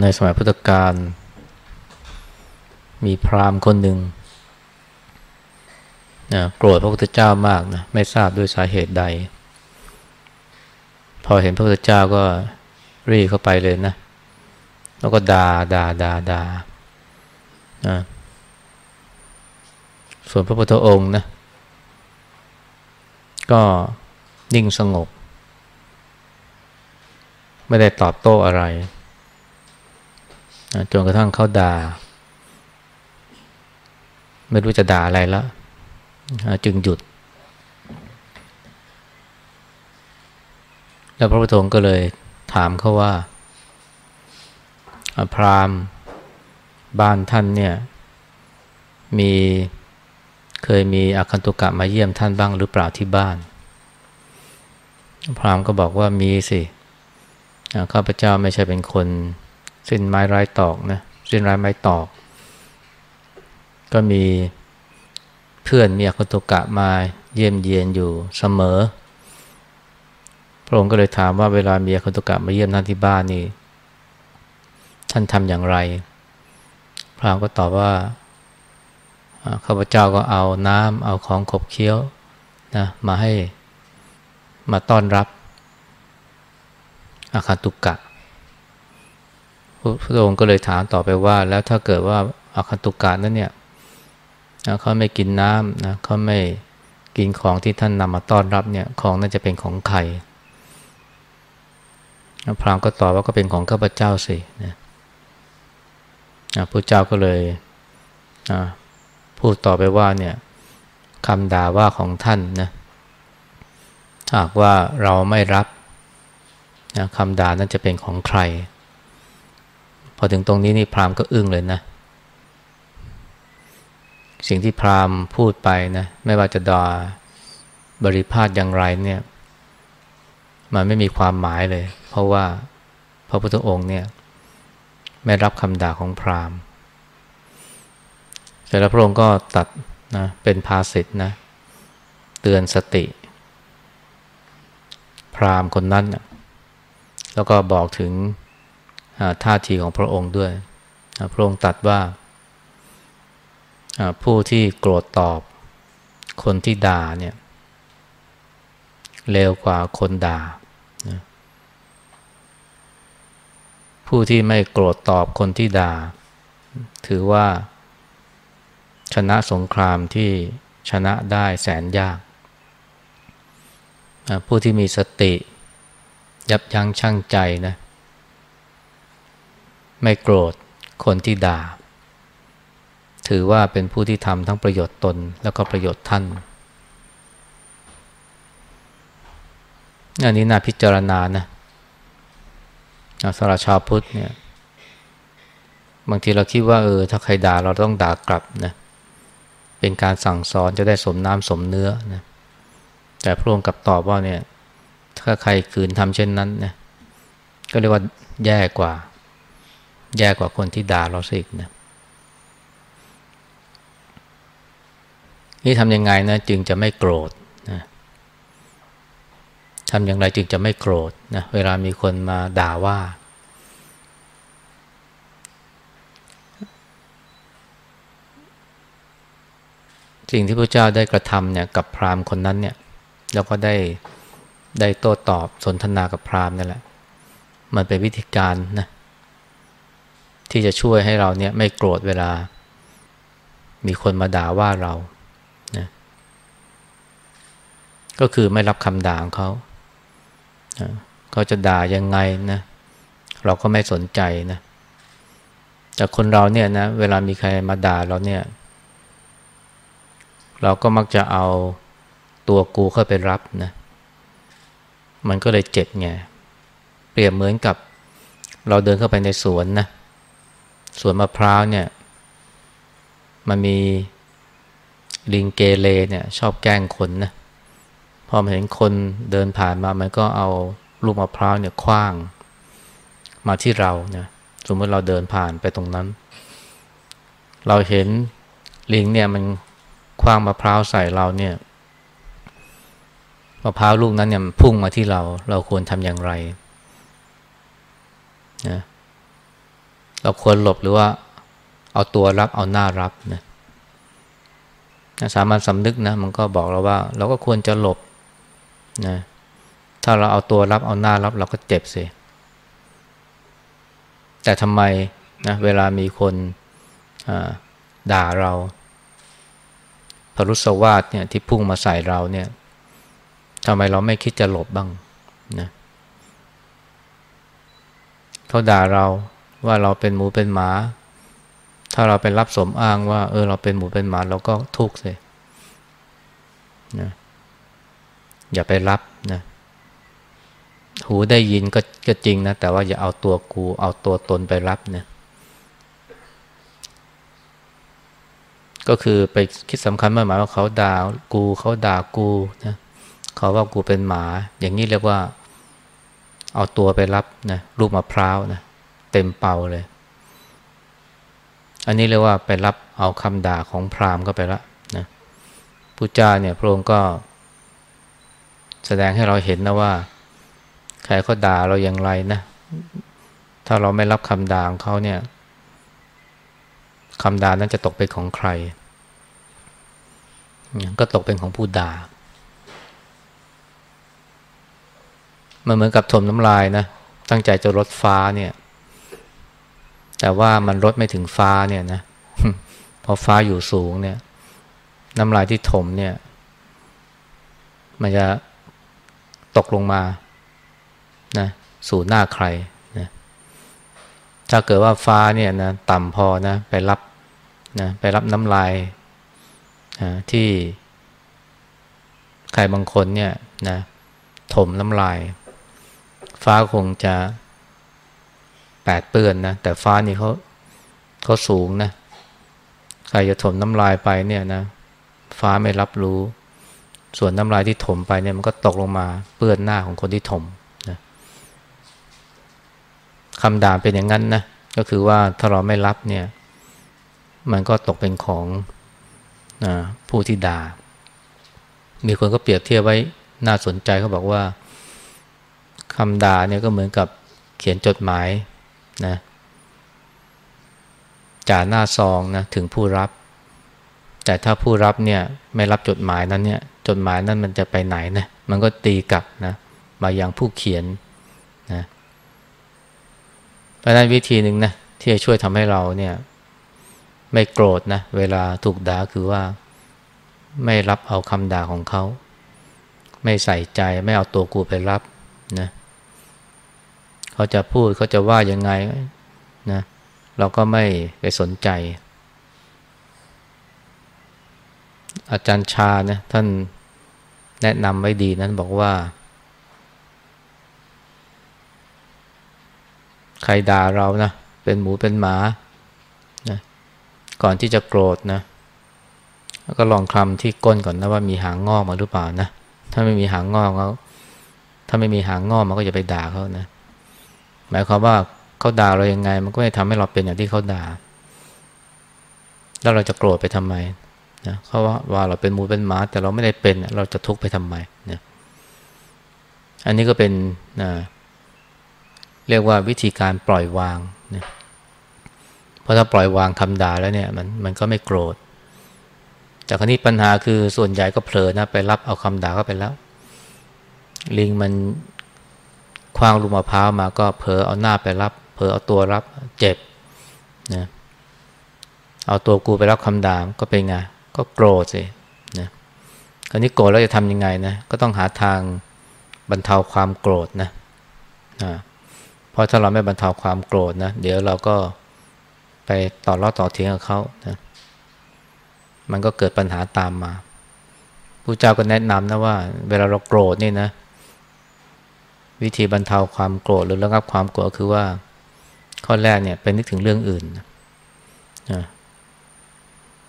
ในสมัยพุทธกาลมีพราหมณ์คนหนึ่งนะโกรธพระพุทธเจ้ามากนะไม่ทราบด้วยสาเหตุใด พอเห็นพระพุทธเจ้าก็รีเข้าไปเลยนะ แล้วก็ดา่าด่าด่าด่านะส่วนพระพุทธองค์นะ ก็นิ่งสงบ ไม่ได้ตอบโต้อะไร จนกระทั่งเขาด่า ไม่รู้จะด่าอะไรแล้วจึงหยุด แล้วพระพุทธองค์ก็เลยถามเขาว่า พราหมณ์บ้านท่านเนี่ย มีเคยมีอาคันตุกะมาเยี่ยมท่านบ้างหรือเปล่าที่บ้าน พราหมณ์ก็บอกว่ามีสิข้าพเจ้าไม่ใช่เป็นคน สิ้นไม้ร้ตอกนะสิ้นร้ไม้ตอก ก็มีเพื่อนมีอคันตุกะมาเยี่ยมเยียนอยู่เสมอ พระองค์ก็เลยถามว่าเวลามีอคันตุกะมาเยี่ยมท่านที่บ้านนี่ท่านทำอย่างไร พระองค์ก็ตอบว่าข้าพเจ้าก็เอาน้ำเอาของขบเคี้ยวนะมาให้มาต้อนรับอาคาตุกะ พระองค์ก็เลยถามต่อไปว่า แล้วถ้าเกิดว่าอาคาตุกะนั้นเนี่ยเขาไม่กินน้ำนะเขาไม่กินของที่ท่านนำมาต้อนรับเนี่ยของน่าจะเป็นของใครพรามก็ตอบว่าก็เป็นของข้าพเจ้าสินะพระเจ้าก็เลยพูดต่อไปว่าเนี่ยคำด่าว่าของท่านนะหากว่าเราไม่รับนะคำด่านั้นจะเป็นของใคร พอถึงตรงนี้นี่พราหมณ์ก็อึ้งเลยนะ สิ่งที่พราหมณ์พูดไปนะ ไม่ว่าจะด่าบริพาทอย่างไรเนี่ย มันไม่มีความหมายเลย เพราะว่าพระพุทธองค์เนี่ย ไม่รับคำด่าของพราหมณ์เสร็จแล้วพระองค์ก็ตัดนะเป็นภาสิทธ์นะเตือนสติ พราหมณ์คนนั้นนะแล้วก็บอกถึง ท่าทีของพระองค์ด้วย พระองค์ตัดว่าผู้ที่โกรธตอบคนที่ด่าเนี่ยเร็วกว่าคนด่า ผู้ที่ไม่โกรธตอบคนที่ด่า ถือว่า ชนะสงครามที่ชนะได้แสนยาก ผู้ที่มีสติ ยับยั้งชั่งใจนะ ไม่โกรธคนที่ด่า ถือว่าเป็นผู้ที่ทำทั้งประโยชน์ตนแล้วก็ประโยชน์ท่านอันนี้น่าพิจารณานะสรับชาวพุทธเนี่ยบางทีเราคิดว่าเออถ้าใครด่าเราต้องด่ากลับนะเป็นการสั่งสอนจะได้สมน้ำสมเนื้อนะแต่พระองค์กลับตอบว่าเนี่ย ถ้าใครคืนทำเช่นนั้นเนี่ยก็เรียกว่าแย่กว่า แย่กว่าคนที่ด่าเราสิกนะนี่ทำยังไงนะจึงจะไม่โกรธนะทำอย่างไรจึงจะไม่โกรธนะเวลามีคนมาด่าว่า สิ่งที่พระเจ้าได้กระทำเนี่ยกับพราหมณ์คนนั้นเนี่ยแล้วก็ได้ได้โต้ตอบสนทนากับพราหมณ์นั่นแหละ มันเป็นวิธีการนะ ที่จะช่วยให้เราเนี่ยไม่โกรธเวลา มีคนมาด่าว่าเรานะก็คือไม่รับคำด่าของเขาเขาจะด่ายังไงนะเราก็ไม่สนใจนะแต่คนเราเนี่ยนะเวลามีใครมาด่าเราเนี่ย เราก็มักจะเอาตัวกูเข้าไปรับนะมันก็เลยเจ็บไงเปรียบเหมือนกับเราเดินเข้าไปในสวนนะ สวนมะพร้าวเนี่ย มันมีลิงเกเรเนี่ย ชอบแกล้งคนนะพอมาเห็นคนเดินผ่านมา มันก็เอาลูกมะพร้าวเนี่ยคว้าง มาที่เราเนะสมมติเราเดินผ่านไปตรงนั้น เราเห็นลิงเนี่ยมันคว้างมะพร้าวใส่เราเนี่ยมะพร้าวลูกนั้นเนี่ยพุ่งมาที่เรา เราควรทำอย่างไรนะ เราควรหลบหรือว่าเอาตัวรับเอาหน้ารับนะสามัญสำนึกนะมันก็บอกเราว่า เราก็ควรจะหลบนะถ้าเราเอาตัวรับเอาหน้ารับเราก็เจ็บสิแต่ทำไมนะเวลามีคนด่าเราพรุษวาสเนี่ยที่พุ่งมาใส่เราเนี่ยทำไมเราไม่คิดจะหลบบ้างนะเขาด่าเรา ว่าเราเป็นหมูเป็นหมา ถ้าเราไปรับสมอ้างว่า เออ เราเป็นหมูเป็นหมาเราก็ทุกข์สินะอย่าไปรับนะหูได้ยินก็ก็จริงนะ แต่ว่าอย่าเอาตัวกู เอาตัวตนไปรับนะก็คือไปคิดสำคัญมากหมายว่าเขาด่ากูเขาด่ากูนะเขาว่ากูเป็นหมา อย่างนี้เรียกว่า เอาตัวไปรับนะลูกมะพร้าวนะ เต็มเป่าเลย อันนี้เรียกว่าไปรับเอาคำด่าของพราหมณ์ก็ไปละนะพุทธเจ้าเนี่ยพระองค์ก็ แสดงให้เราเห็นนะว่าใครเขาด่าเราอย่างไรนะ ถ้าเราไม่รับคำด่าของเขาเนี่ยคำด่านั้นจะตกเป็นของใคร ก็ตกเป็นของผู้ด่า มันเหมือนกับถมน้ำลายนะ ตั้งใจจะลดฟ้าเนี่ย แต่ว่ามันลดไม่ถึงฟ้าเนี่ยนะพอฟ้าอยู่สูงเนี่ย น้ำลายที่ถมเนี่ย มันจะตกลงมานะสู่หน้าใครนะถ้าเกิดว่าฟ้าเนี่ยนะต่ำพอนะไปรับนะไปรับน้ำลายนะที่ใครบางคนเนี่ยนะถมน้ำลาย ฟ้าคงจะ แปดเปื้อนนะแต่ฟ้านี่เขาเขาสูงนะใครจะถมน้ำลายไปเนี่ยนะ ฟ้าไม่รับรู้ ส่วนน้ำลายที่ถมไปเนี่ยมันก็ตกลงมาเปื้อนหน้าของคนที่ถมนะคำด่าเป็นอย่างนั้นนะก็คือว่าถ้าเราไม่รับเนี่ย มันก็ตกเป็นของอผู้ที่ด่า มีคนก็เปรียบเทียบไว้น่าสนใจเขาบอกว่าคำด่าเนี่ยก็เหมือนกับเขียนจดหมาย นะจ่าหน้าซองนะถึงผู้รับ แต่ถ้าผู้รับเนี่ยไม่รับจดหมายนั้นเนี่ยจดหมายนั้นมันจะไปไหนนะมันก็ตีกลับนะมายังผู้เขียนนะเพราะนั้นวิธีหนึ่งนะที่จะช่วยทำให้เราเนี่ยไม่โกรธนะเวลาถูกด่าคือว่าไม่รับเอาคำด่าของเขา ไม่ใส่ใจไม่เอาตัวกูไปรับนะเขาจะพูดเขาจะว่ายังไงนะเราก็ไม่ไปสนใจ อาจารย์ชานะท่านแนะนำไว้ดีนั้นบอกว่า ใครด่าเรานะเป็นหมูเป็นหมาก่อนที่จะโกรธนะก็ลองคลำที่ก้นก่อนนะว่ามีหางงอกมาหรือเปล่านะถ้าไม่มีหางงอกเขาถ้าไม่มีหางงอกมันก็จะไปด่าเขานะ หมายความว่าเขาด่าเรายังไง มันก็ไม่ทำให้เราเป็นอย่างที่เขาด่า แล้วเราจะโกรธไปทำไมนะเขาว่าว่าเราเป็นมูเป็นหมา แต่เราไม่ได้เป็นเราจะทุกข์ไปทำไมนะอันนี้ก็เป็นนะเรียกว่าวิธีการปล่อยวางนะราะถ้าปล่อยวางคำด่าแล้วเนี่ยมันมันก็ไม่โกรธแต่ครนี้ปัญหาคือส่วนใหญ่ก็เผลอนะไปรับเอาคำด่าเข้าไปแล้ว ลิงมัน คว้างลูกมะพร้าวมาก็เผลอเอาหน้าไปรับ เผลอเอาตัวรับเจ็บนะเอาตัวกูไปรับคำด่าก็เป็นไงก็โกรธสินะคราวนี้โกรธแล้วจะทำยังไงนะก็ต้องหาทางบรรเทาความโกรธนะนะเพราะถ้าเราไม่บรรเทาความโกรธนะเดี๋ยวเราก็ไปต่อรอต่อเทียงกับเขานะมันก็เกิดปัญหาตามมาผู้เจ้าก็แนะนำนะว่า เวลาเราโกรธนี่นะ วิธีบรรเทาความโกรธหรือระงับความโกรธคือว่า ข้อแรกเนี่ยไปนึกถึงเรื่องอื่นนะ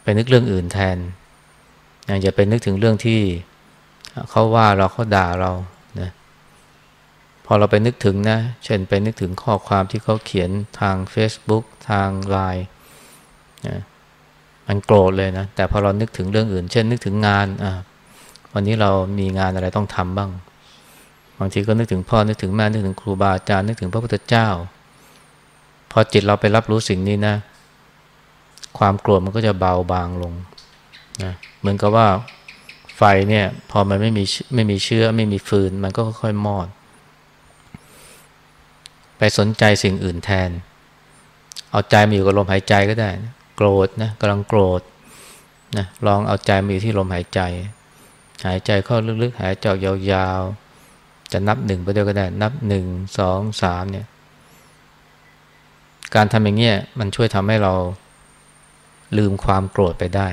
ไปนึกเรื่องอื่นแทนอย่าไปนึกถึงเรื่องที่เขาว่าเราเขาด่าเราพอเราไปนึกถึงนะ เช่นไปนึกถึงข้อความที่เขาเขียนทาง Facebook ทางไลน์นะมันโกรธเลยนะ แต่พอเรานึกถึงเรื่องอื่น เช่นนึกถึงงานอะวันนี้เรามีงานอะไรต้องทำบ้าง บางทีก็นึกถึงพ่อนึกถึงแม่นึกถึงครูบาอาจารย์นึกถึงพระพุทธเจ้า พอจิตเราไปรับรู้สิ่งนี้นะ ความโกรธมันก็จะเบาบางลงนะเหมือนกับว่าไฟเนี่ย พอมันไม่มีไม่มีเชื้อไม่มีฟืน มันก็ค่อยๆมอด ไปสนใจสิ่งอื่นแทน เอาใจมาอยู่กับลมหายใจก็ได้นะโกรธนะกำลังโกรธนะลองเอาใจมาอยู่ที่ลมหายใจ หายใจเข้าลึกๆ หายใจออกยาวๆ จะนับหนึ่งไปด้วยก็ได้ นับหนึ่งสองสามเนี่ย การทำอย่างเงี้ยมันช่วยทำให้เราลืมความโกรธไปได้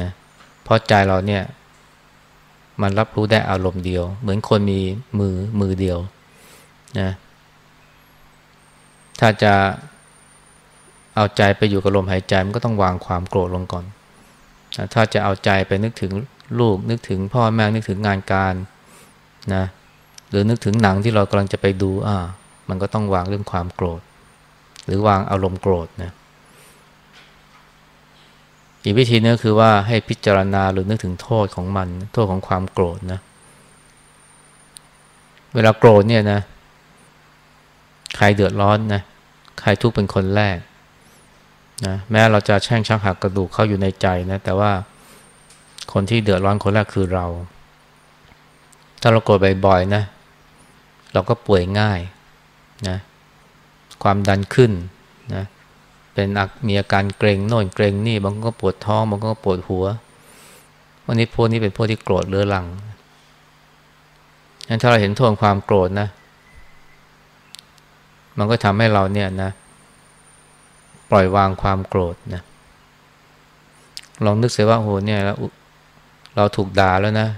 นะเพราะใจเราเนี่ย มันรับรู้ได้อารมณ์เดียว เหมือนคนมีมือมือเดียวนะถ้าจะเอาใจไปอยู่กับลมหายใจมันก็ต้องวางความโกรธลงก่อนนะถ้าจะเอาใจไปนึกถึงลูกนึกถึงพ่อแม่นึกถึงงานการนะ หรือนึกถึงหนังที่เรากำลังจะไปดูอ่ามันก็ต้องวางเรื่องความโกรธ หรือวางอารมณ์โกรธนะอีกวิธีนึงคือว่าให้พิจารณาหรือนึกถึงโทษของมัน โทษของความโกรธนะ เวลาโกรธเนี่ยนะ ใครเดือดร้อนนะ ใครทุกข์เป็นคนแรกนะแม้เราจะแช่งชักหักกระดูกเข้าอยู่ในใจนะ แต่ว่าคนที่เดือดร้อนคนแรกคือเรา ถ้าเราโกรธบ่อยๆนะ เราก็ป่วยง่ายนะความดันขึ้นนะเป็นมีอาการเกรงโน่นเกรงนี่บางคนก็ปวดท้องบางคนก็ปวดหัววันนี้พวกนี้เป็นพวกที่โกรธเรื้อรังงั้นถ้าเราเห็นโทษความโกรธนะ มันก็ทำให้เราเนี่ยนะ ปล่อยวางความโกรธนะลองนึกเสียว่าโหเนี่ยเราเราถูกด่าแล้วนะ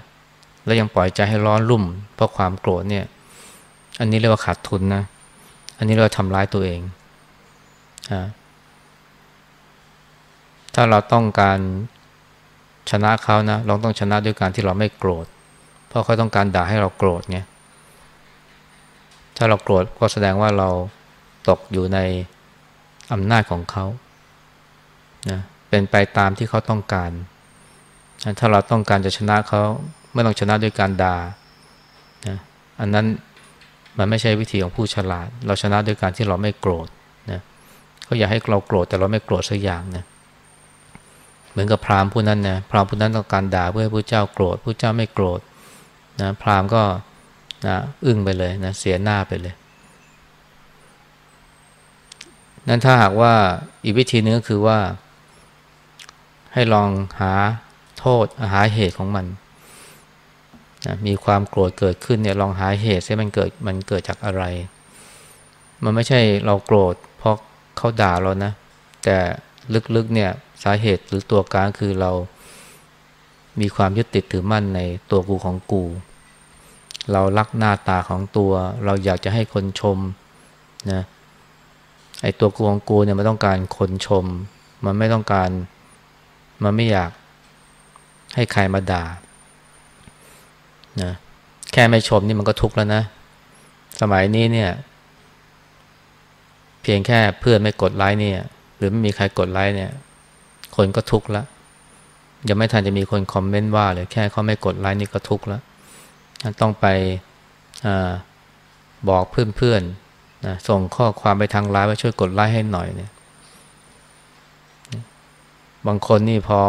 แล้วยังปล่อยใจให้ร้อนรุ่ม เพราะความโกรธเนี่ย อันนี้เรียกว่าขาดทุนนะ อันนี้เราทำร้ายตัวเองอ่าถ้าเราต้องการชนะเขานะเราต้องชนะด้วยการที่เราไม่โกรธ เพราะเขาต้องการด่าให้เราโกรธไงถ้าเราโกรธก็แสดงว่าเราตกอยู่ในอำนาจของเขานะเป็นไปตามที่เขาต้องการ ถ้าเราต้องการจะชนะเขาไม่ต้องชนะด้วยการด่านะอันนั้น มันไม่ใช่วิธีของผู้ฉลาด เราชนะด้วยการที่เราไม่โกรธนะเขาอยากให้เราโกรธแต่เราไม่โกรธสักอย่างนะเหมือนกับพราหมณ์ผู้นั้นนะพราหมณ์ผู้นั้นต้องการด่าเพื่อให้พระเจ้าโกรธพระเจ้าไม่โกรธนะพราหมณ์ก็นะอึ้งไปเลยนะเสียหน้าไปเลยนั้นถ้าหากว่าอีกวิธีนึงก็คือว่า ให้ลองหาโทษหาเหตุของมัน มีความโกรธเกิดขึ้นเนี่ยลองหาเหตุให้มันเกิดมันเกิดจากอะไร มันไม่ใช่เราโกรธเพราะเขาด่าเรานะ แต่ลึกๆเนี่ยสาเหตุหรือตัวการคือเรามีความยึดติดถือมั่นในตัวกูของกู เรารักหน้าตาของตัว เราอยากจะให้คนชมนะไอ้ตัวกูของกูเนี่ยมันต้องการคนชม มันไม่ต้องการ มันไม่อยากให้ใครมาด่า นะแค่ไม่ชมนี่มันก็ทุกข์แล้วนะ สมัยนี้เนี่ย เพียงแค่เพื่อนไม่กดไลค์เนี่ย หรือไม่มีใครกดไลค์เนี่ย คนก็ทุกข์ละยังไม่ทันจะมีคนคอมเมนต์ว่าเลยแค่เขาไม่กดไลค์นี่ก็ทุกข์แล้วต้องไปอบอกเพื่อนๆนะส่งข้อความไปทางไลน์ว่าช่วยกดไลค์ให้หน่อยเนี่ย บางคนนี่พอ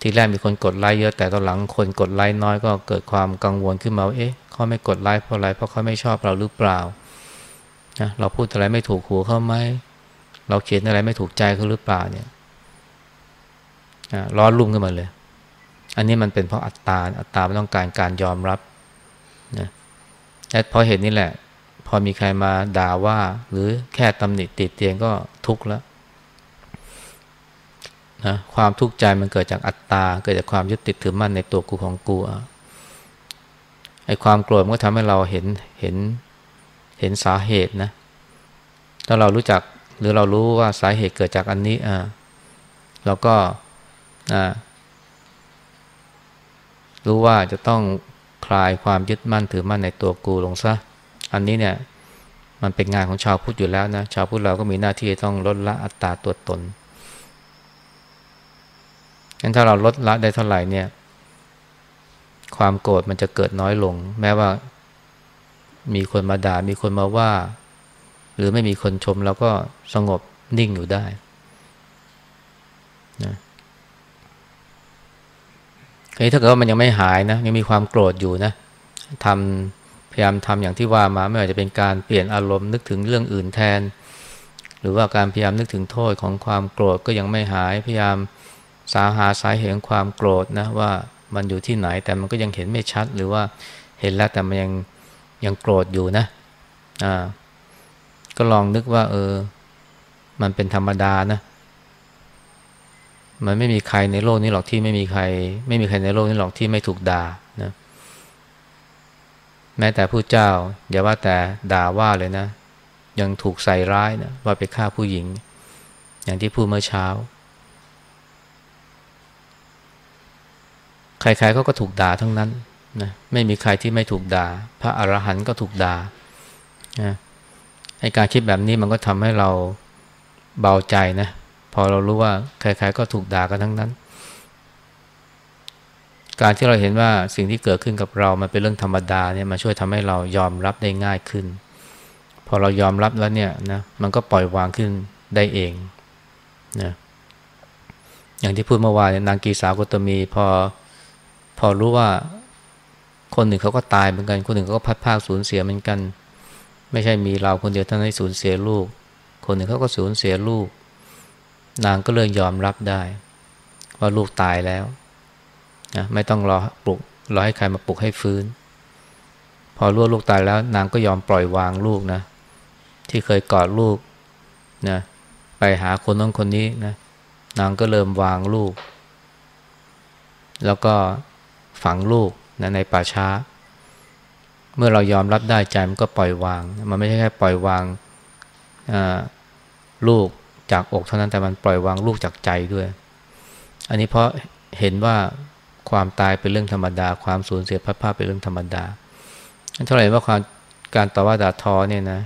ทีแรกมีคนกดไลค์เยอะแต่ตอนหลังคนกดไลค์น้อยก็เกิดความกังวลขึ้นมาว่าเอ๊ะเขาไม่กดไลค์เพราะอะไรเพราะเขาไม่ชอบเราหรือเปล่านะเราพูดอะไรไม่ถูกหูเขาไหมเราเขียนอะไรไม่ถูกใจเขาหรือเปล่าเนี่ยร้อนรุ่มขึ้นมาเลย อันนี้มันเป็นเพราะอัตตา อัตตาต้องการการยอมรับนะและเพราะเหตุนี้แหละ พอมีใครมาด่าว่า หรือแค่ตำหนิติดเตียงก็ทุกข์แล้ว นะความทุกข์ใจมันเกิดจากอัตตา เกิดจากความยึดติดถือมั่นในตัวกูของกูไอ้ความโกรธมันก็ทำให้เราเห็นเห็นเห็นสาเหตุนะถ้าเรารู้จักหรือเรารู้ว่าสาเหตุเกิดจากอันนี้อ่าเราก็รู้ว่าจะต้องคลายความยึดมั่นถือมั่นในตัวกูลงซะ อันนี้เนี่ยมันเป็นงานของชาวพุทธอยู่แล้วนะ ชาวพุทธเราก็มีหน้าที่ต้องลดละอัตตาตัวตน งั้นถ้าเราลดละได้เท่าไหร่เนี่ย ความโกรธมันจะเกิดน้อยลง แม้ว่า มีคนมาด่ามีคนมาว่า หรือไม่มีคนชมเราก็สงบนิ่งอยู่ได้นะถ้าเกิดว่ามันยังไม่หายนะยังมีความโกรธอยู่นะทำพยายามทำอย่างที่ว่ามาไม่ว่าจะเป็นการเปลี่ยนอารมณ์นึกถึงเรื่องอื่นแทน หรือว่าการพยายามนึกถึงโทษของความโกรธก็ยังไม่หายพยายาม สาหาสาเหตุของความโกรธนะว่ามันอยู่ที่ไหนแต่มันก็ยังเห็นไม่ชัด หรือว่าเห็นแล้วแต่มันยังยังโกรธอยู่นะอ่าก็ลองนึกว่า เออ มันเป็นธรรมดานะ มันไม่มีใครในโลกนี้หรอกที่ไม่มีใคร ไม่มีใครในโลกนี้หรอกที่ไม่ถูกด่านะ แม้แต่ผู้เจ้าอย่าว่าแต่ด่าว่าเลยนะ ยังถูกใส่ร้ายนะว่าไปฆ่าผู้หญิง อย่างที่พูดเมื่อเช้า ใครๆเขาก็ถูกด่าทั้งนั้นนะไม่มีใครที่ไม่ถูกด่า พระอรหันต์ก็ถูกด่านะไอการคิดแบบนี้มันก็ทำให้เราเบาใจนะพอเรารู้ว่าใครๆก็ถูกด่ากันทั้งนั้น การที่เราเห็นว่าสิ่งที่เกิดขึ้นกับเรามันเป็นเรื่องธรรมดาเนี่ยมาช่วยทำให้เรายอมรับได้ง่ายขึ้น พอเรายอมรับแล้วเนี่ยนะมันก็ปล่อยวางขึ้นได้เองนะอย่างที่พูดเมื่อวานนางกีสาวกตมีพอ พอรู้ว่าคนหนึ่งเขาก็ตายเหมือนกัน คนหนึ่งเขาก็พัดภาคสูญเสียเหมือนกัน ไม่ใช่มีเราคนเดียวท่านั้สูญเสียลูก คนหนึ่งเขาก็สูญเสียลูก นางก็เลยยอมรับได้ ว่าลูกตายแล้วนะไม่ต้องรอปลุกรอให้ใครมาปลุกให้ฟื้น พอรู้ว่าลูกตายแล้ว นางก็ยอมปล่อยวางลูกนะ ที่เคยกอดลูกนะไปหาคนน้องคนนี้นะนางก็เริ่มวางลูก แล้วก็ ฝังลูกนะในป่าช้า เมื่อเรายอมรับได้ใจมันก็ปล่อยวาง มันไม่ใช่แค่ปล่อยวางลูกจากอกเท่านั้นแต่มันปล่อยวางลูกจากใจด้วย อันนี้เพราะเห็นว่าความตายเป็นเรื่องธรรมดา ความสูญเสียพัดภาพเป็นเรื่องธรรมดาเท่าไหร่ว่าความการต่อว่าด่าทอเนี่ยนะ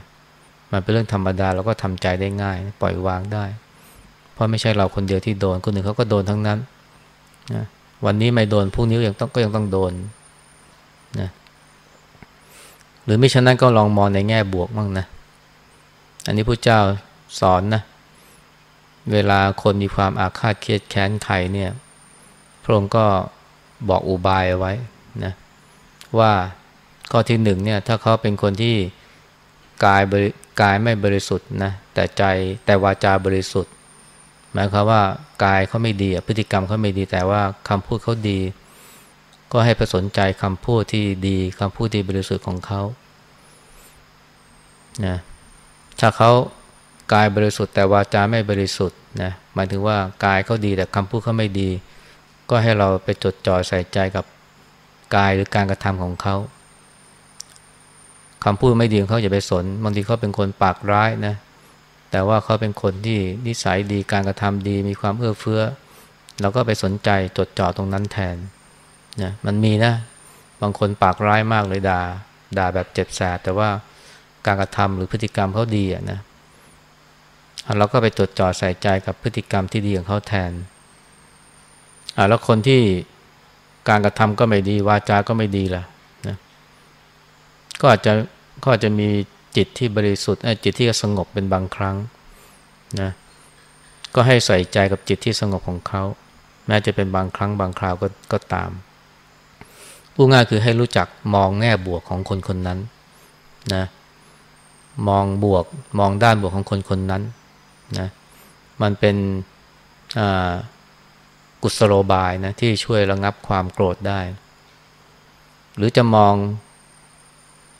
มันเป็นเรื่องธรรมดาเราก็ทำใจได้ง่าย ปล่อยวางได้ เพราะไม่ใช่เราคนเดียวที่โดนคนอื่นเขาก็โดนทั้งนั้นนะ วันนี้ไม่โดนพรุ่งนี้ยังต้องก็ยังต้องโดนนะหรือไม่ฉะนั้นก็ลองมองในแง่บวกบ้างนะ อันนี้พระเจ้าสอนนะ เวลาคนมีความอาฆาตเคียดแค้นใครเนี่ย พระองค์ก็บอกอุบายเอาไว้นะว่าข้อที่หนึ่งเนี่ยถ้าเขาเป็นคนที่กายกายไม่บริสุทธิ์นะแต่ใจแต่วาจาบริสุทธิ์ หมายความว่ากายเขาไม่ดีพฤติกรรมเขาไม่ดีแต่ว่าคำพูดเขาดี ก็ให้ไปสนใจคำพูดที่ดีคำพูดที่บริสุทธิ์ของเขานะถ้าเขากายบริสุทธิ์แต่วาจาไม่บริสุทธิ์นะหมายถึงว่ากายเขาดีแต่คำพูดเขาไม่ดี ก็ให้เราไปจดจ่อใส่ใจกับกายหรือการกระทำของเขาคำพูดไม่ดีของเขาอย่าไปสนบางทีเขาเป็นคนปากร้ายนะ แต่ว่าเขาเป็นคนที่นิสัยดีการกระทำดีมีความเอื้อเฟื้อเราก็ไปสนใจจดจ่อตรงนั้นแทนนะมันมีนะ บางคนปากร้ายมากเลยด่าด่าแบบเจ็บแสบแต่ว่าการกระทำหรือพฤติกรรมเขาดีอะนะเราก็ไปจดจ่อใส่ใจกับพฤติกรรมที่ดีของเขาแทนอ่แล้วคนที่การกระทำก็ไม่ดีวาจาก็ไม่ดีล่ะนะก็อาจจะก็อาจจะมี จิตที่บริสุทธิ์จิตที่สงบเป็นบางครั้งนะก็ให้ใส่ใจกับจิตที่สงบของเขา แม้จะเป็นบางครั้งบางคราวก็กตามผู้ง่ายคือให้รู้จักมองแง่บวกของคนคนนั้นนะมองบวกมองด้านบวกของคนคนนั้นนะมันเป็นกุศโลบายนะที่ช่วยระงับความโกรธได้ หรือจะมอง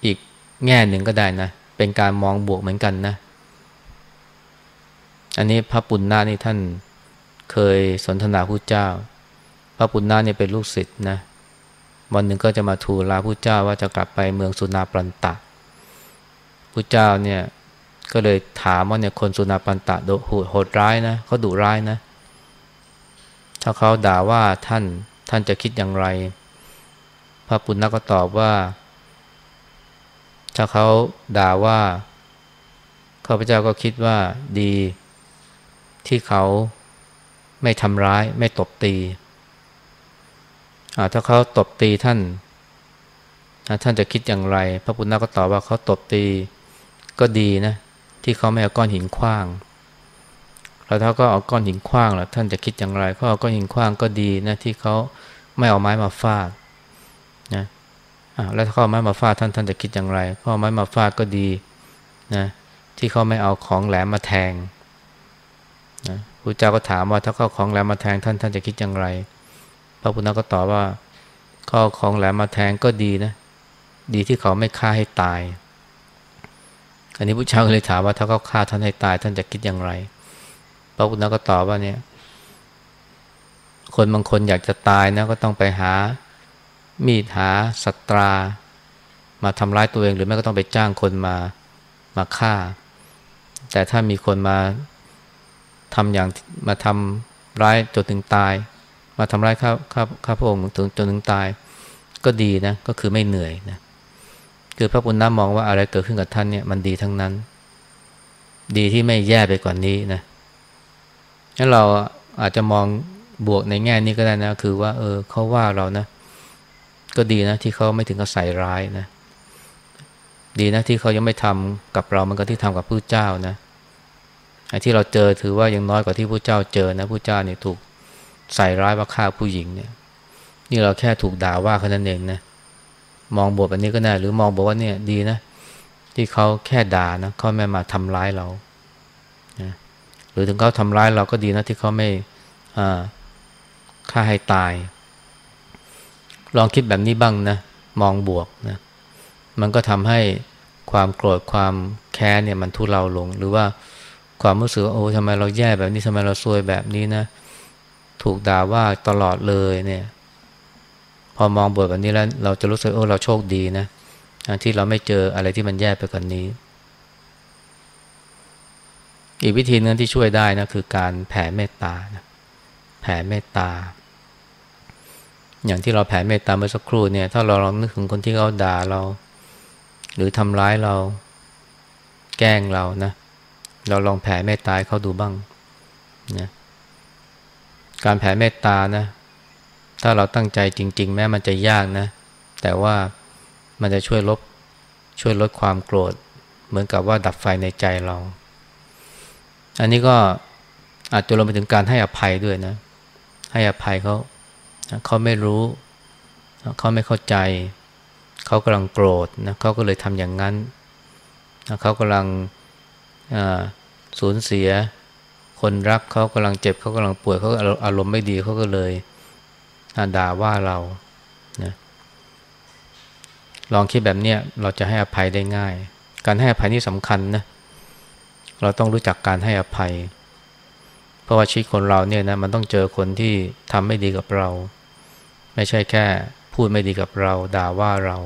อีกแง่หนึ่งก็ได้นะ เป็นการมองบวกเหมือนกันนะ อันนี้พระปุณณานี่ท่านเคยสนทนาผู้เจ้า พระปุณณาเนี่ยเป็นลูกศิษย์นะ วันหนึ่งก็จะมาทูลลาผู้เจ้าว่าจะกลับไปเมืองสุนาปรันตะผู้เจ้าเนี่ยก็เลยถามว่าเนี่ยคนสุนาปันตะโดโหดร้ายนะเขาดุร้ายนะ ถ้าเขาด่าว่าท่านท่านจะคิดอย่างไร พระปุณณะก็ตอบว่า ถ้าเขาด่าว่าข้าพเจ้าก็คิดว่าดีที่เขาไม่ทำร้ายไม่ตบตี ถ้าเขาตบตีท่าน ท่านจะคิดอย่างไร พระปุณณก็ตอบว่าเขาตบตีก็ดีนะ ที่เขาไม่เอาก้อนหินคว้าง แล้วถ้าก็เอาก้อนหินคว้างล่ะท่านจะคิดอย่างไรเขาเอาก้อนหินคว้างก็ดีนะที่เขาไม่เอาไม้มาฟาด แล้วถ้าเขาเอไม้มาฟาดท่านท่านจะคิดอย่างไรเขาเอไม้มาฟาดก็ดีนะที่เขาไม่เอาของแหลมมาแทงนะพระเจ้าก็ถามว่าถ้าเขาของแหลมมาแทงท่านท่านจะคิดอย่างไร พระพุทธก็ตอบว่าเขาของแหลมมาแทงก็ดีนะ ดีที่เขาไม่ฆ่าให้ตาย อันนี้พระเจ้าก็เลยถามว่าถ้าเขาฆ่าท่านให้ตาย ท่านจะคิดอย่างไร พระพุทธก็ตอบว่าเนี่ย คนบางคนอยากจะตายนะก็ต้องไปหา มีดหาสัตรา มาทำร้ายตัวเอง หรือไม่ก็ต้องไปจ้างคนมามาฆ่า แต่ถ้ามีคนมาทำอย่างมาทำร้ายจนถึงตาย มาทำร้ายข้าข้าข้าพระองค์ถึงจนถึงตาย ก็ดีนะก็คือไม่เหนื่อยนะคือพระพุทธน้ามองว่าอะไรเกิดขึ้นกับท่านเนี่ยมันดีทั้งนั้น ดีที่ไม่แย่ไปกว่านนี้นะงั้นเราอาจจะมองบวกในแง่นี้ก็ได้นะ คือว่า เออเขาว่าเรานะ ก็ดีนะที่เขาไม่ถึงกับใส่ร้ายนะ ดีนะที่เขายังไม่ทำกับเรามันก็ที่ทำกับผู้เจ้านะไอ้ที่เราเจอถือว่ายังน้อยกว่าที่ผู้เจ้าเจอนะผู้เจ้าเนี่ยถูกใส่ร้ายว่าฆ่าผู้หญิงเนี่ย นี่เราแค่ถูกด่าว่าแค่นั้นเองนะมองบวกแบบนี้ก็ได้หรือมองบอกว่าเนี่ยดีนะ ที่เขาแค่ด่านะเขาไม่มาทำร้ายเรานะหรือถึงเขาทำร้ายเราก็ดีนะที่เขาไม่ฆ่าให้ตาย ลองคิดแบบนี้บ้างนะ มองบวกนะ มันก็ทำให้ความโกรธความแค้นเนี่ยมันทุเลาลง หรือว่าความรู้สึกว่าโอ้ทำไมเราแย่แบบนี้ทำไมเราซวยแบบนี้นะ ถูกด่าว่าตลอดเลยเนี่ย พอมองบทแบบนี้แล้ว เราจะรู้สึกโอ้เราโชคดีนะที่เราไม่เจออะไรที่มันแย่ไปกว่านนี้ อีกวิธีนึงที่ช่วยได้นะคือการแผ่เมตตานะแผ่เมตตา อย่างที่เราแผ่เมตตาเมื่อสักครู่เนี่ย ถ้าเราลองนึกถึงคนที่เขาด่าเรา หรือทำร้ายเรา แกล้งเรานะ เราลองแผ่เมตตาเขาดูบ้างนะการแผ่เมตตานะ ถ้าเราตั้งใจจริง ๆ แม้มันจะยากนะ แต่ว่ามันจะช่วยลบช่วยลดความโกรธ เหมือนกับว่าดับไฟในใจเรา อันนี้ก็อาจจะรวมไปถึงการให้อภัยด้วยนะ ให้อภัยเขา เขาไม่รู้ เขาไม่เข้าใจ เขากำลังโกรธนะเขาก็เลยทำอย่างนั้น เขากำลังสูญเสีย คนรักเขากำลังเจ็บ เขากำลังป่วย เขาอารมณ์ไม่ดีเขาก็เลยด่าว่าเรานะลองคิดแบบนี้เราจะให้อภัยได้ง่าย การให้อภัยนี่สำคัญนะ เราต้องรู้จักการให้อภัย เพราะว่าชีวิตคนเราเนี่ยนะมันต้องเจอคนที่ทำไม่ดีกับเรา ไม่ใช่แค่พูดไม่ดีกับเราด่าว่าเรา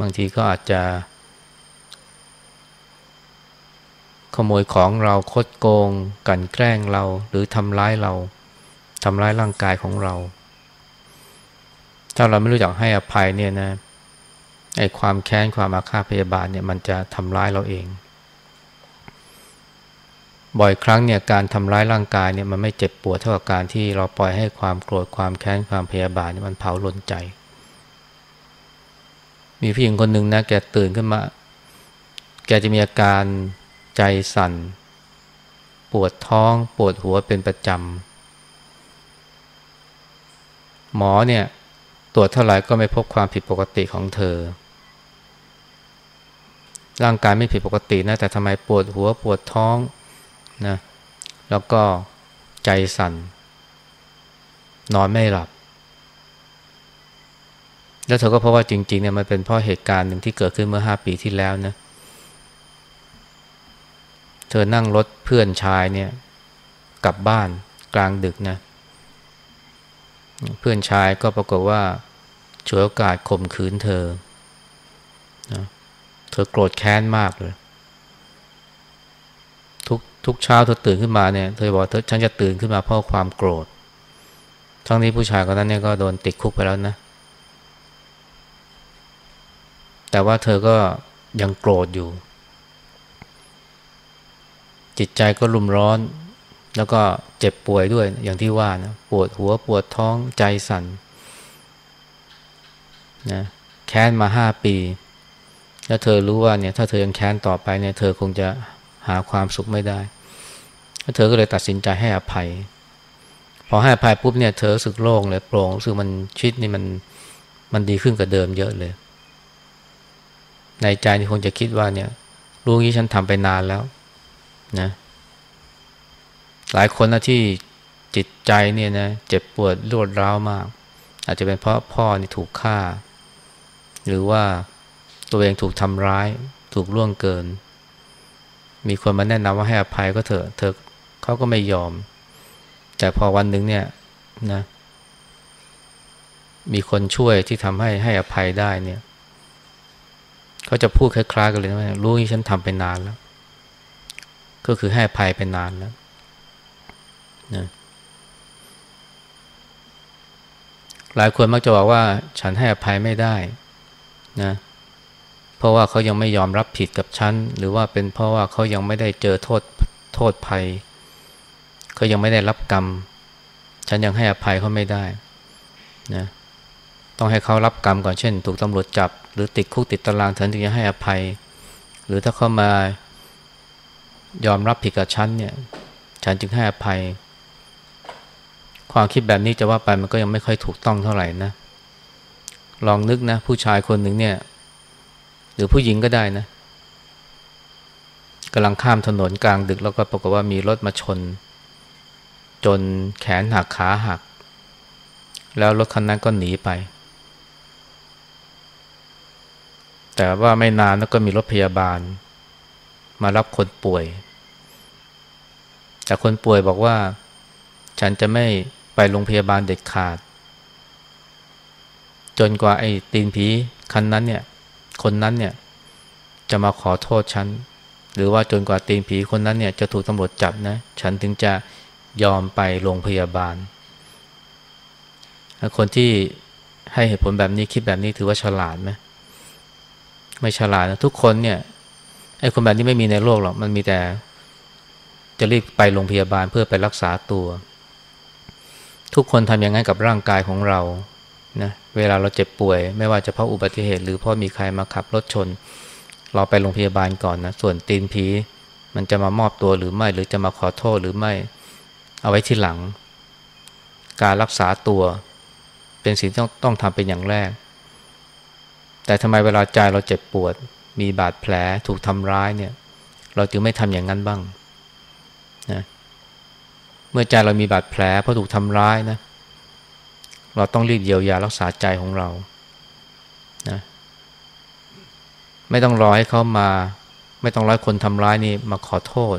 บางทีก็อาจจะ ขโมยของเราคดโกง กันแกล้งเรา หรือทำร้ายเราทำร้ายร่างกายของเรา ถ้าเราไม่รู้จักให้อภัยเนี่ยนะไอ้ความแค้นความอาฆาตพยาบาทเนี่ยมันจะทำร้ายเราเอง บ่อยครั้งเนี่ยการทำร้ายร่างกายเนี่ยมันไม่เจ็บปวดเท่ากับการที่เราปล่อยให้ความโกรธความแค้นความพยาบาทเนี่ยมันเผาลนใจ มีผู้หญิงคนหนึ่งนะแกตื่นขึ้นมา แกจะมีอาการใจสั่น ปวดท้องปวดหัวเป็นประจำหมอเนี่ยตรวจเท่าไหร่ก็ไม่พบความผิดปกติของเธอ ร่างกายไม่ผิดปกตินะแต่ทำไมปวดหัวปวดท้อง นะแล้วก็ใจสั่น นอนไม่หลับ แล้วเธอก็เพราะว่าจริงๆเนี่ยมันเป็นเพราะเหตุการณ์หนึ่งที่เกิดขึ้นเมื่อห้าปีที่แล้วนะ เธอนั่งรถเพื่อนชายเนี่ย กลับบ้านกลางดึกนะ เพื่อนชายก็ปรากฏว่าฉวยโอกาสข่มขืนเธอนะเธอโกรธแค้นมากเลย ทุกทุกเช้าเธอตื่นขึ้นมาเนี่ยเธอบอกเธอฉันจะตื่นขึ้นมาเพราะความโกรธ ทั้งนี้ผู้ชายคนนั้นเนี่ยก็โดนติดคุกไปแล้วนะ แต่ว่าเธอก็ยังโกรธอยู่ จิตใจก็รุมร้อน แล้วก็เจ็บป่วยด้วยอย่างที่ว่านะปวดหัวปวดท้องใจสั่นนะแค้นมาห้าปี แล้วเธอรู้ว่าเนี่ยถ้าเธอยังแค้นต่อไปเนี่ยเธอคงจะ หาความสุขไม่ได้ เธอก็เลยตัดสินใจให้อภัย พอให้อภัยปุ๊บเนี่ยเธอสึกโล่งเลยโปร่งรู้สึกมันชิดนี่มันมันดีขึ้นกว่าเดิมเยอะเลย ในใจนี่คงจะคิดว่าเนี่ยรู้งี้ฉันทำไปนานแล้วนะหลายคนนะที่จิตใจเนี่ยนะเจ็บปวดรวดร้าวมาก อาจจะเป็นเพราะพ่อนี่ถูกฆ่า หรือว่าตัวเองถูกทำร้าย ถูกล่วงเกิน มีคนมาแนะนำว่าให้อภัยก็เถอะเธอเขาก็ไม่ยอม แต่พอวันหนึ่งเนี่ยนะมีคนช่วยที่ทำให้ให้อภัยได้เนี่ยเขาจะพูดคล้ายๆกันเลยว่ารู้ที่ฉันทำไปนานแล้ว ก็คือให้อภัยไปนานแล้วนะหลายคนมักจะบอกว่าฉันให้อภัยไม่ได้นะ เพราะว่าเขายังไม่ยอมรับผิดกับฉัน หรือว่าเป็นเพราะว่าเขายังไม่ได้เจอโทษโทษภัย เขายังไม่ได้รับกรรม ฉันยังให้อภัยเขาไม่ได้นะต้องให้เขารับกรรมก่อนเช่น ถูกตำรวจจับ หรือติดคุกติดตารางฉันถึงจะให้อภัย หรือถ้าเขามายอมรับผิดกับฉันเนี่ยฉันจึงให้อภัย ความคิดแบบนี้จะว่าไปมันก็ยังไม่ค่อยถูกต้องเท่าไหร่นะลองนึกนะ ผู้ชายคนหนึ่งเนี่ย รือผู้หญิงก็ได้นะกำลังข้ามถนนกลางดึกแล้วก็ปรากฏว่ามีรถมาชน จนแขนหักขาหัก แล้วรถคันนั้นก็หนีไป แต่ว่าไม่นานแล้วก็มีรถพยาบาล มารับคนป่วย แต่คนป่วยบอกว่า ฉันจะไม่ไปโรงพยาบาลเด็ดขาด จนกว่าไอ้ตีนผีคันนั้นเนี่ย คนนั้นเนี่ย จะมาขอโทษฉัน หรือว่าจนกว่าตีนผีคนนั้นเนี่ยจะถูกตำรวจจับนะ ฉันถึงจะยอมไปโรงพยาบาล คนที่ให้เหตุผลแบบนี้คิดแบบนี้ถือว่าฉลาดไหมไม่ฉลาดนะทุกคนเนี่ยไอ้คนแบบนี้ไม่มีในโลกหรอกมันมีแต่ จะรีบไปโรงพยาบาลเพื่อไปรักษาตัว ทุกคนทำอย่างนั้นกับร่างกายของเรา นะเวลาเราเจ็บป่วย ไม่ว่าจะเพราะอุบัติเหตุ หรือเพราะมีใครมาขับรถชน เราไปโรงพยาบาลก่อนนะส่วนตีนผีมันจะมามอบตัวหรือไม่ หรือจะมาขอโทษหรือไม่ เอาไว้ที่หลัง การรักษาตัว เป็นสิ่งที่ต้องต้องทำเป็นอย่างแรก แต่ทำไมเวลาใจเราเจ็บปวด มีบาดแผลถูกทำร้ายเนี่ย เราจึงไม่ทำอย่างนั้นบ้างนะเมื่อใจเรามีบาดแผลเพราะถูกทำร้ายนะเเราต้องรีบเยียวยารักษาใจของเรานะไม่ต้องรอให้เขามา ไม่ต้องรอคนทำร้ายนี่มาขอโทษ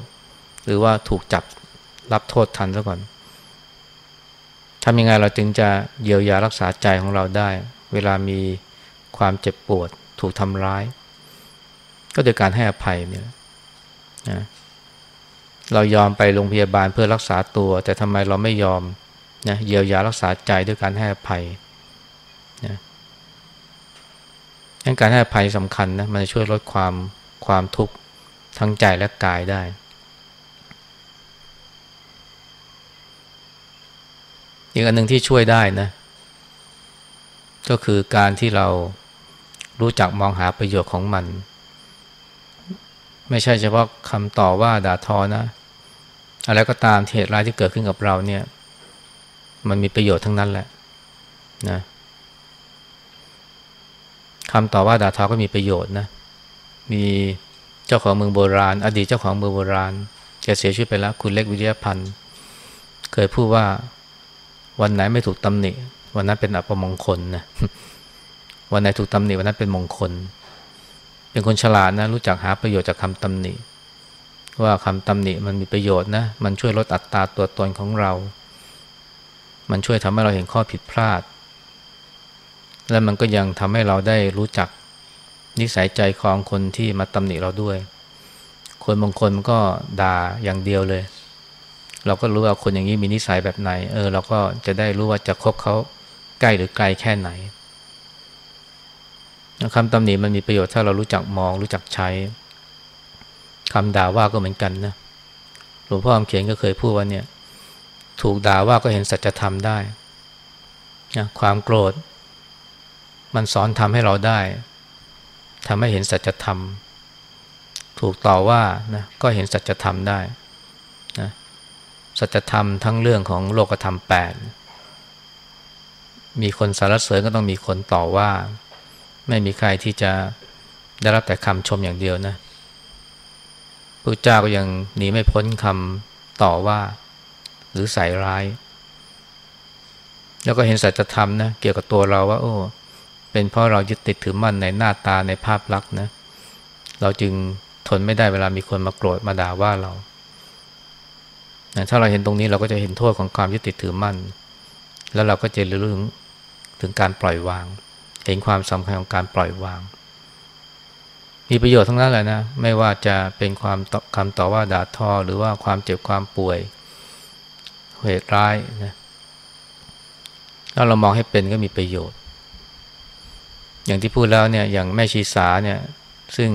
หรือว่าถูกจับรับโทษทันซะก่อนทำยังไงเราจึงจะเยียวยารักษาใจของเราได้ เวลามีความเจ็บปวด ถูกทำร้าย ก็โดยการให้อภัยเนี่ยนะเรายอมไปโรงพยาบาลเพื่อรักษาตัว แต่ทำไมเราไม่ยอม นะเยียวยารักษาใจด้วยการให้อภัยนะการให้อภัยสำคัญนะมันจะช่วยลดความความทุกข์ทั้งใจและกายได้ อีกอันหนึ่งที่ช่วยได้นะ ก็คือการที่เรารู้จักมองหาประโยชน์ของมัน ไม่ใช่เฉพาะคำต่อว่าด่าทอนะ อะไรก็ตามเหตุร้ายที่เกิดขึ้นกับเราเนี่ย มันมีประโยชน์ทั้งนั้นแหละนะคำต่อว่าด่าทอก็มีประโยชน์นะ มีเจ้าของเมืองโบราณ อดีตเจ้าของเมืองโบราณแกเสียชีวิตไปแล้ว คุณเล็กวิทยาพันธ์ เคยพูดว่าวันไหนไม่ถูกตำหนิ วันนั้นเป็นอัปมงคลนะวันไหนถูกตำหนิวันนั้นเป็นมงคล เป็นคนฉลาดนะ รู้จักหาประโยชน์จากคำตำหนิ ว่าคำตำหนิมันมีประโยชน์นะ มันช่วยลดอัตราตัวตนของเรา มันช่วยทำให้เราเห็นข้อผิดพลาด และมันก็ยังทำให้เราได้รู้จักนิสัยใจคองคนที่มาตำหนิเราด้วย คนบางคนมันก็ด่าอย่างเดียวเลย เราก็รู้ว่าคนอย่างนี้มีนิสัยแบบไหน เออ เราก็จะได้รู้ว่าจะคบเขาใกล้หรือไกลแค่ไหนคำตำหนิมันมีประโยชน์ถ้าเรารู้จักมองรู้จักใช้คำด่าว่าก็เหมือนกันนะหลวงพ่อคำเขียนก็เคยพูดว่าเนี่ย ถูกด่าว่าก็เห็นสัจธรรมได้นะความโกรธ มันสอนทำให้เราได้ทำให้เห็นสัจธรรม ถูกต่อว่านะก็เห็นสัจธรรมได้นะสัจธรรมทั้งเรื่องของโลกธรรมแปดมีคนสารเสริญก็ต้องมีคนต่อว่า ไม่มีใครที่จะได้รับแต่คำชมอย่างเดียวนะพระเจ้าก็ยังหนีไม่พ้นคำต่อว่า หรือใส่ร้าย แล้วก็เห็นสัจธรรมนะเกี่ยวกับตัวเราว่า โอ้ เป็นเพราะเรายึดติดถือมั่นในหน้าตาในภาพลักษณ์นะ เราจึงทนไม่ได้เวลามีคนมาโกรธมาด่าว่าเรา ถ้าเราเห็นตรงนี้เราก็จะเห็นโทษของความยึดติดถือมั่น แล้วเราก็จะรู้ถึงถึงการปล่อยวาง เห็นความสำคัญของการปล่อยวาง มีประโยชน์ทั้งนั้นแหละนะ ไม่ว่าจะเป็นความคำต่อว่าด่าทอหรือว่าความเจ็บความป่วย เหตุร้ายนะถ้าเรามองให้เป็นก็มีประโยชน์ อย่างที่พูดแล้วเนี่ยอย่างแม่ชีสาเนี่ยซึ่ง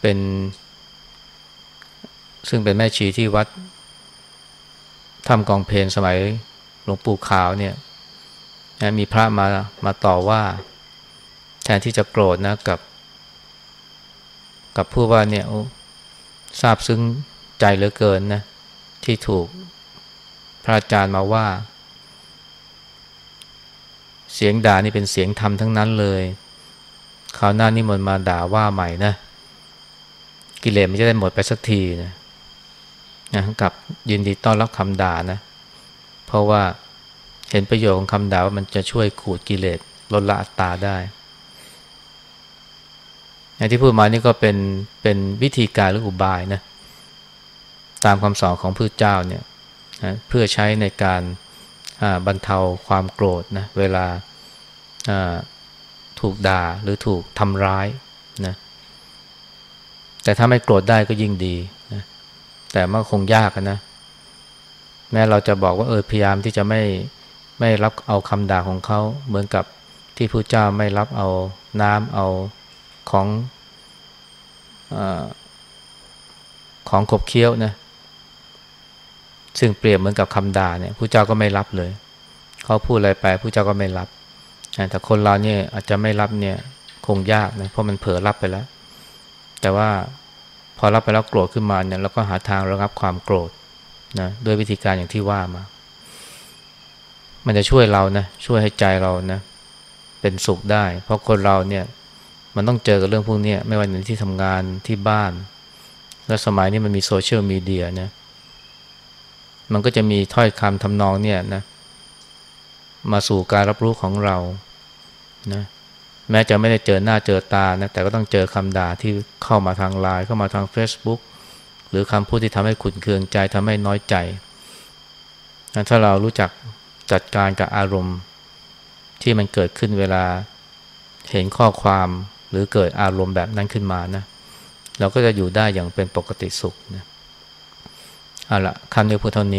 เป็น ซึ่งเป็นแม่ชีที่วัดทำกองเพลนสมัยหลวงปู่ขาวเนี่ยมีพระมามาต่อว่าแทนที่จะโกรธนะกับ กับผู้ว่าเนี่ยทราบซึ้งใจเหลือเกินนะที่ถูก พระอาจารย์มาว่า เสียงด่านี่เป็นเสียงธรรมทั้งนั้นเลยคราวหน้านี่มันมาด่าว่าใหม่นะกิเลสมันจะได้หมดไปสักทีนะนะกับยินดีต้อนรับคำด่านะ เพราะว่าเห็นประโยชน์ของคำด่าว่ามันจะช่วยขูดกิเลสลดละอัตตาได้อย่างที่พูดมานี่ก็เป็นเป็นวิธีการหรืออุบายนะตามคำสอนของพระเจ้าเนี่ย นะเพื่อใช้ในการบรรเทาความโกรธนะเวลาถูกด่าหรือถูกทำร้ายนะแต่ถ้าไม่โกรธได้ก็ยิ่งดีนะแต่มันคงยากนะ แม้เราจะบอกว่าเออพยายามที่จะไม่ไม่รับเอาคำด่าของเขาเหมือนกับที่พระเจ้าไม่รับเอาน้ำเอาของอของขบเคี้ยวนะ ซึ่งเปรียบเหมือนกับคำด่าเนี่ยพระเจ้าก็ไม่รับเลย เขาพูดอะไรไปพระเจ้าก็ไม่รับ แต่คนเราเนี่ยอาจจะไม่รับเนี่ยคงยากนะเพราะมันเผลอรับไปแล้ว แต่ว่าพอรับไปแล้วโกรธขึ้นมาเนี่ยเราก็หาทางระงับความโกรธนะด้วยวิธีการอย่างที่ว่ามา มันจะช่วยเรานะช่วยให้ใจเรานะเป็นสุขได้ เพราะคนเราเนี่ยมันต้องเจอกับเรื่องพวกนี้ไม่ว่าในที่ทำงานที่บ้าน แล้วสมัยนี้มันมีโซเชียลมีเดียนะ มันก็จะมีถ้อยคำทำนองเนี่ยนะมาสู่การรับรู้ของเรานะแม้จะไม่ได้เจอหน้าเจอตานะแต่ก็ต้องเจอคำด่าที่เข้ามาทางไลน์เข้ามาทาง Facebook หรือคำพูดที่ทำให้ขุนเคืองใจทำให้น้อยใจถ้าเรารู้จักจัดการกับอารมณ์ ที่มันเกิดขึ้นเวลาเห็นข้อความหรือเกิดอารมณ์แบบนั้นขึ้นมานะเราก็จะอยู่ได้อย่างเป็นปกติสุขนะเอาละคำเดียวพูดเท่านี้